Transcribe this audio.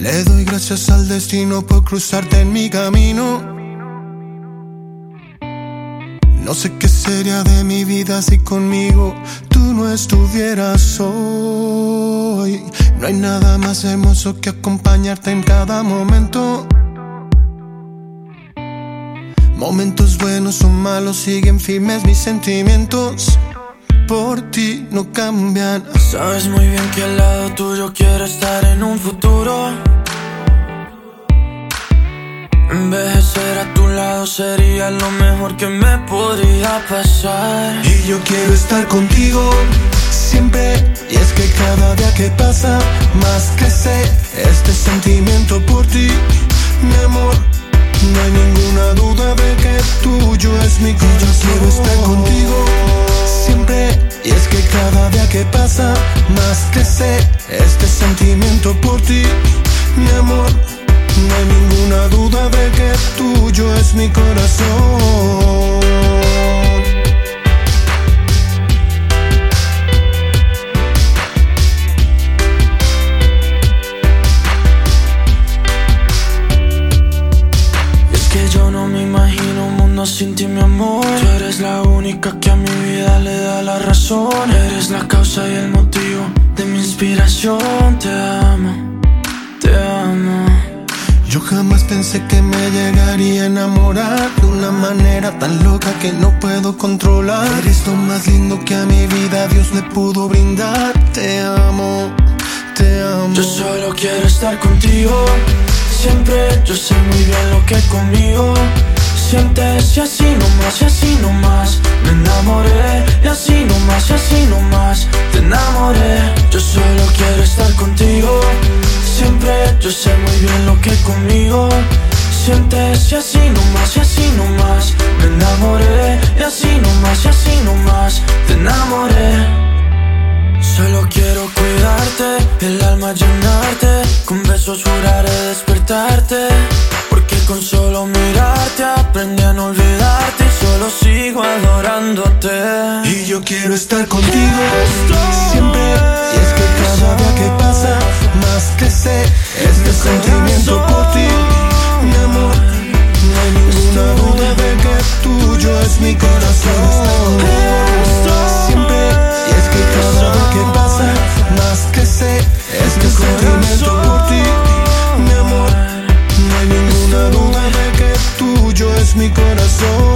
Le doy gracias al destino por cruzarte en mi camino. No sé qué sería de mi vida si conmigo tú no estuvieras hoy. No hay nada más hermoso que acompañarte en cada momento. Momentos buenos o malos siguen firmes mis sentimientos. Por ti no cambian. Sabes muy bien que al lado tuyo quiero estar en un futuro. Envejecer a tu lado sería lo mejor que me podría pasar. Y yo quiero estar contigo siempre. Y es que cada día que pasa, más crece este sentimiento por ti, mi amor. No hay ninguna duda de que tuyo es mi corazón. Yo quiero estar contigo siempre. Y es que cada día que pasa, más crece este sentimiento por ti, mi amor. No hay ninguna duda de que tuyo es mi corazón. Es que yo no me imagino un mundo sin ti, mi amor. Tú eres la única que a mi vida le da la razón. Eres la causa y el motivo de mi inspiración. Pensé que me llegaría a enamorar de una manera tan loca que no puedo controlar. Eres lo más lindo que a mi vida Dios le pudo brindar. Te amo, te amo. Yo solo quiero estar contigo. Siempre yo sé muy bien lo que conmigo sientes y así nomás, y así nomás Me enamoré y así nomás, y así yo sé muy bien lo que conmigo sientes y así nomás, y así nomás Me enamoré y así nomás, y así nomás Te enamoré. Solo quiero cuidarte, el alma llenarte. Con besos juraré despertarte Porque con solo mirarte aprendí a no olvidarte Y solo sigo adorándote. Y yo quiero estar contigo siempre Y es que cada día que pasa más que sé este sentimiento por ti, mi amor. No hay ninguna duda de que tuyo es mi corazón. Siempre, y es que cada vez que pasa, más que sé este sentimiento por ti, mi amor. No hay ninguna duda de que tuyo es mi corazón.